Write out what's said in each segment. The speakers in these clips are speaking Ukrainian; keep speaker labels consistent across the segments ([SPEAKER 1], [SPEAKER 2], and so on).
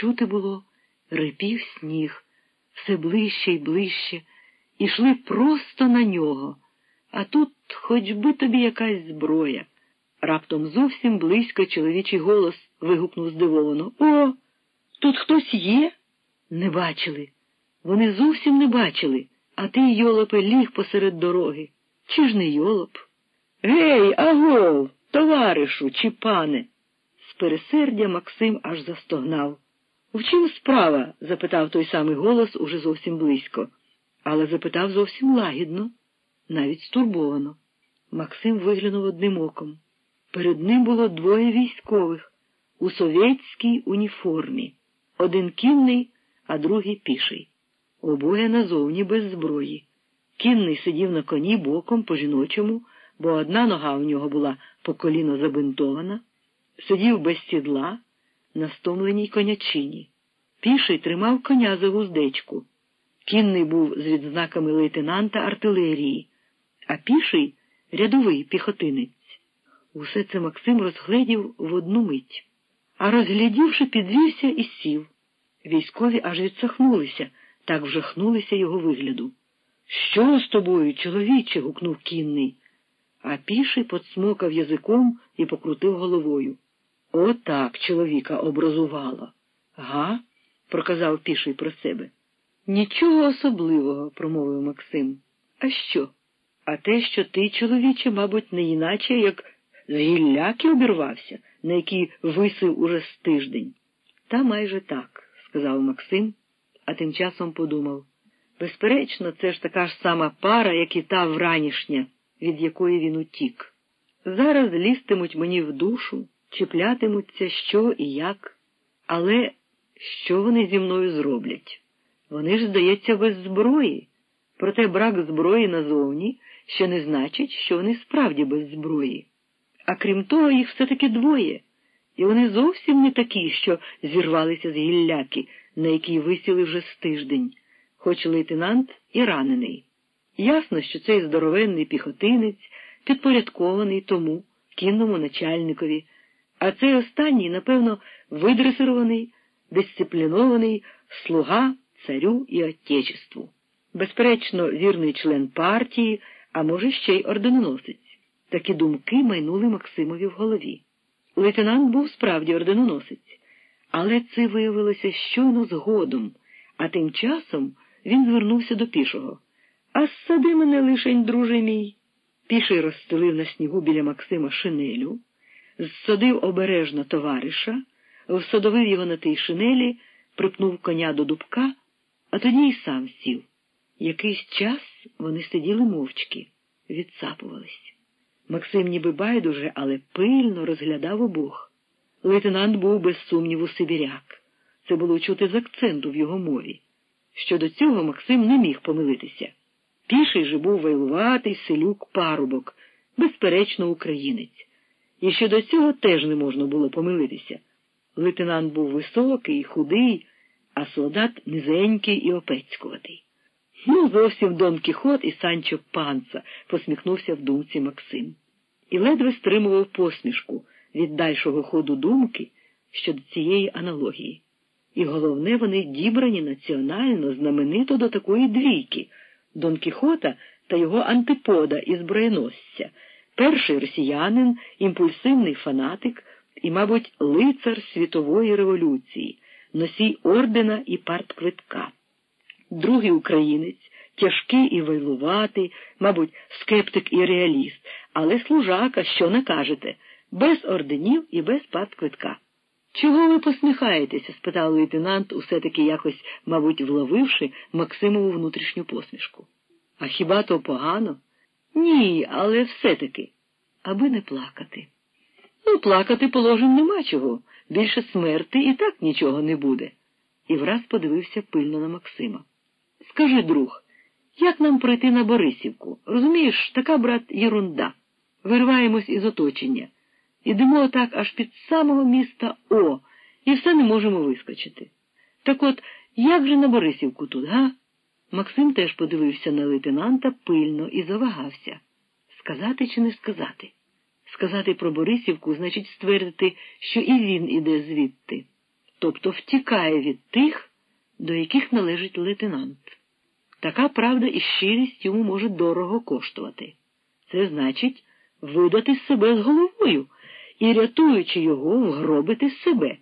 [SPEAKER 1] чути було, рипів сніг, все ближче й ближче, ішли просто на нього. А тут хоч би тобі якась зброя. Раптом зовсім близько чоловічий голос вигукнув здивовано. О, тут хтось є? Не бачили. Вони зовсім не бачили, а ти, йолопе, ліг посеред дороги. Чи ж не йолоп? Гей, агов, товаришу, чи пане? З пересердя Максим аж застогнав. В чим справа? запитав той самий голос уже зовсім близько, але запитав зовсім лагідно, навіть стурбовано. Максим виглянув одним оком. Перед ним було двоє військових у совєтській уніформі, один кінний, а другий піший. Обоє назовні без зброї. Кінний сидів на коні боком по жіночому, бо одна нога у нього була по коліно забинтована, сидів без сідла на стомленій конячині. Піший тримав коня за гуздечку. Кінний був з відзнаками лейтенанта артилерії, а піший рядовий піхотинець. Усе це Максим розгледів в одну мить, а розглядівши, підвівся і сів. Військові аж відсахнулися, так вжахнулися його вигляду. Що з тобою, чоловіче? гукнув кінний, а піший подсмокав язиком і покрутив головою. Отак чоловіка образувало. Га? проказав піший про себе. Нічого особливого, промовив Максим. А що? А те, що ти, чоловіче, мабуть, не іначе, як з гілляки обірвався, на який висив уже з тиждень. Та майже так, сказав Максим, а тим часом подумав. Безперечно, це ж така ж сама пара, як і та вранішня, від якої він утік. Зараз лізтимуть мені в душу, чіплятимуться, що і як, але що вони зі мною зроблять? Вони ж, здається, без зброї. Проте брак зброї назовні ще не значить, що вони справді без зброї. А крім того, їх все-таки двоє, і вони зовсім не такі, що зірвалися з гілляки, на якій висіли вже з тиждень, хоч лейтенант і ранений. Ясно, що цей здоровенний піхотинець підпорядкований тому кінному начальникові, а цей останній, напевно, видресирований, дисциплінований слуга царю і отечеству. Безперечно, вірний член партії, а може, ще й орденоносець. Такі думки майнули Максимові в голові. Лейтенант був справді орденоносець, але це виявилося щойно згодом, а тим часом він звернувся до пішого. А ссади мене лишень, друже мій. Піший розстелив на снігу біля Максима шинелю, зсадив обережно товариша, всадовив його на тій шинелі, припнув коня до дубка, а тоді й сам сів. Якийсь час вони сиділи мовчки, відсапувались. Максим ніби байдуже, але пильно розглядав обох. Лейтенант був без сумніву сибіряк. Це було чути з акценту в його мові. Щодо цього Максим не міг помилитися. Піший же був вайлуватий селюк парубок, безперечно, українець. І щодо цього теж не можна було помилитися. Лейтенант був високий, худий, а солдат низенький і опецькуватий. Ну, зовсім Дон Кіхот і Санчо панца, посміхнувся в думці Максим. І ледве стримував посмішку від дальшого ходу думки щодо цієї аналогії. І головне, вони дібрані національно, знаменито до такої двійки Дон Кіхота та його антипода і зброєносця, перший росіянин, імпульсивний фанатик і, мабуть, лицар світової революції, носій ордена і партквитка другий українець, тяжкий і вайлуватий, мабуть, скептик і реаліст, але служака, що накажете, без орденів і без квитка. Чого ви посміхаєтеся? спитав лейтенант, усе таки якось, мабуть, вловивши Максимову внутрішню посмішку. А хіба то погано? Ні, але все-таки, аби не плакати. Ну, плакати, положим, нема чого. Більше смерти і так нічого не буде. І враз подивився пильно на Максима. Скажи, друг, як нам пройти на Борисівку? Розумієш, така, брат, єрунда. Вирваємось із оточення. Ідемо отак аж під самого міста О, і все не можемо вискочити. Так от, як же на Борисівку тут, га? Максим теж подивився на лейтенанта пильно і завагався. Сказати чи не сказати? Сказати про Борисівку значить ствердити, що і він іде звідти. тобто втікає від тих, до яких належить лейтенант. Така правда і щирість йому може дорого коштувати. Це значить видати себе з головою і, рятуючи його, вгробити себе.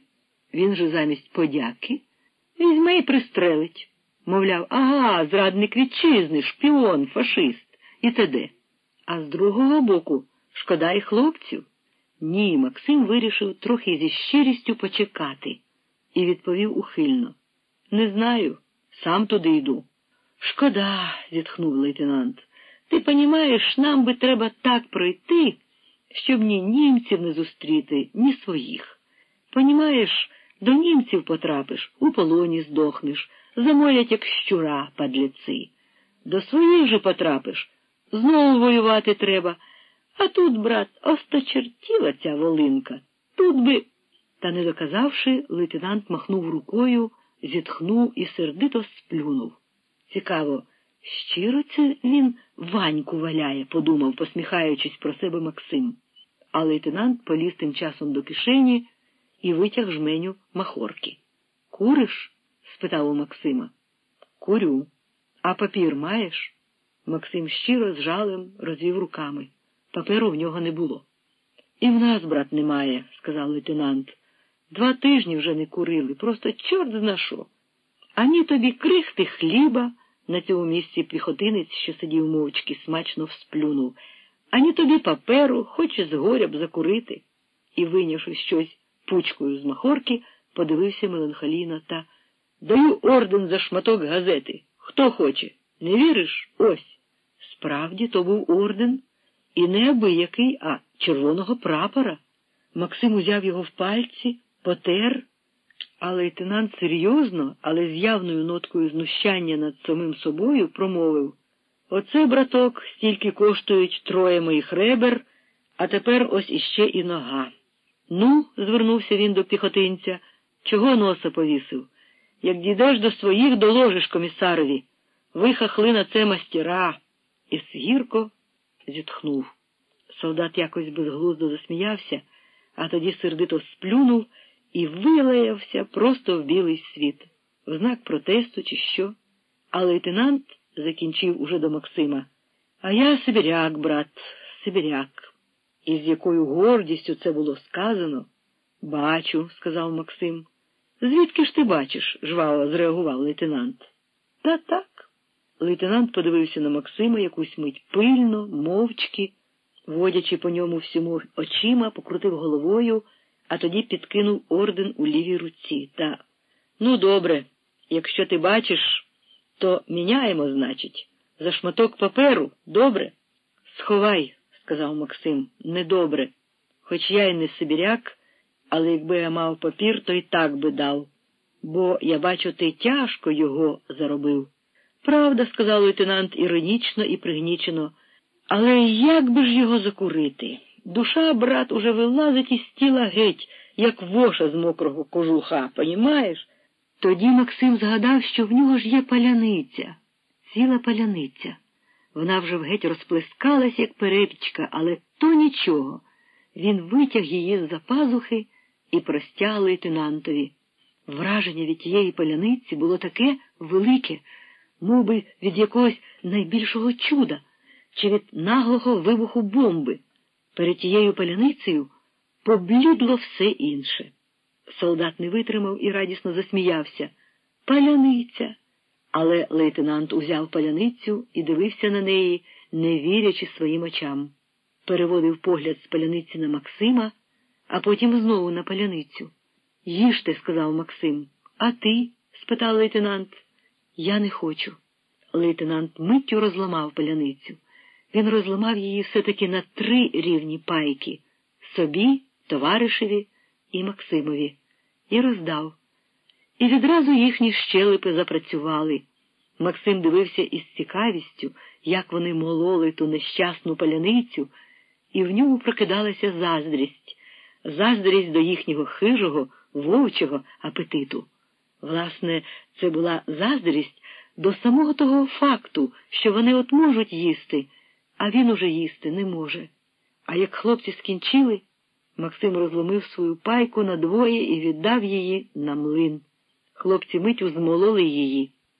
[SPEAKER 1] Він же замість подяки візьме і пристрелить. Мовляв, ага, зрадник вітчизни, шпіон, фашист і т.д. А з другого боку, шкода й хлопців. Ні, Максим вирішив трохи зі щирістю почекати і відповів ухильно. Не знаю, сам туди йду. Шкода, зітхнув лейтенант. Ти понімаєш, нам би треба так пройти, щоб ні німців не зустріти, ні своїх. Понімаєш, до німців потрапиш, у полоні здохнеш, замолять, як щура, падліці. До своїх же потрапиш, знову воювати треба. А тут, брат, осточертіла ця волинка. Тут би. Та, не доказавши, лейтенант махнув рукою, зітхнув і сердито сплюнув. Цікаво, щиро це він ваньку валяє, подумав, посміхаючись про себе Максим. А лейтенант поліз тим часом до кишені і витяг жменю махорки. Куриш? Спитав у Максима. Курю. А папір маєш? Максим щиро з жалем розвів руками. Паперу в нього не було. І в нас, брат, немає, сказав лейтенант. Два тижні вже не курили, просто чорт зна що. Ані тобі крихти хліба, на цьому місці піхотинець, що сидів мовчки, смачно всплюнув, ані тобі паперу, хоч і згоря б закурити. І, вийнявши щось пучкою з махорки, подивився меланхолійно та даю орден за шматок газети. Хто хоче? Не віриш? Ось. Справді, то був орден. І не абиякий, а червоного прапора. Максим узяв його в пальці, потер, а лейтенант серйозно, але з явною ноткою знущання над самим собою промовив Оце, браток, стільки коштують троє моїх ребер, а тепер ось іще і нога. Ну, звернувся він до піхотинця, чого носа повісив? Як дійдеш до своїх, доложиш комісарові. Ви хахли на це мастера. І гірко зітхнув. Солдат якось безглуздо засміявся, а тоді сердито сплюнув і вилаявся просто в білий світ, в знак протесту, чи що. А лейтенант закінчив уже до Максима. А я сибіряк, брат, сибіряк. І з якою гордістю це було сказано. Бачу, сказав Максим. Звідки ж ти бачиш? жваво зреагував лейтенант. Та так. Лейтенант подивився на Максима якусь мить пильно, мовчки, водячи по ньому всьому очима, покрутив головою, а тоді підкинув орден у лівій руці. Та, ну, добре, якщо ти бачиш, то міняємо, значить, за шматок паперу, добре? Сховай, сказав Максим, недобре. Хоч я й не сибіряк, але якби я мав папір, то й так би дав. Бо я бачу, ти тяжко його заробив. Правда, сказав лейтенант іронічно і пригнічено, але як би ж його закурити? Душа, брат, уже вилазить із тіла геть, як воша з мокрого кожуха, понімаєш? Тоді Максим згадав, що в нього ж є паляниця, ціла паляниця. Вона вже вгеть розплескалась, як перепічка, але то нічого. Він витяг її з за пазухи і простяг лейтенантові. Враження від тієї паляниці було таке велике мов би від якогось найбільшого чуда чи від наглого вибуху бомби. Перед тією паляницею поблідло все інше. Солдат не витримав і радісно засміявся. Паляниця. Але лейтенант узяв паляницю і дивився на неї, не вірячи своїм очам. Переводив погляд з паляниці на Максима, а потім знову на паляницю. Їжте, сказав Максим. А ти? спитав лейтенант. Я не хочу. Лейтенант миттю розламав паляницю. Він розламав її все-таки на три рівні пайки собі, товаришеві і Максимові, і роздав. І відразу їхні щелепи запрацювали. Максим дивився із цікавістю, як вони мололи ту нещасну паляницю, і в ньому прокидалася заздрість, заздрість до їхнього хижого, вовчого апетиту. Власне, це була заздрість до самого того факту, що вони от можуть їсти, а він уже їсти не може. А як хлопці скінчили, Максим розломив свою пайку на двоє і віддав її на млин. Хлопці митю змололи її.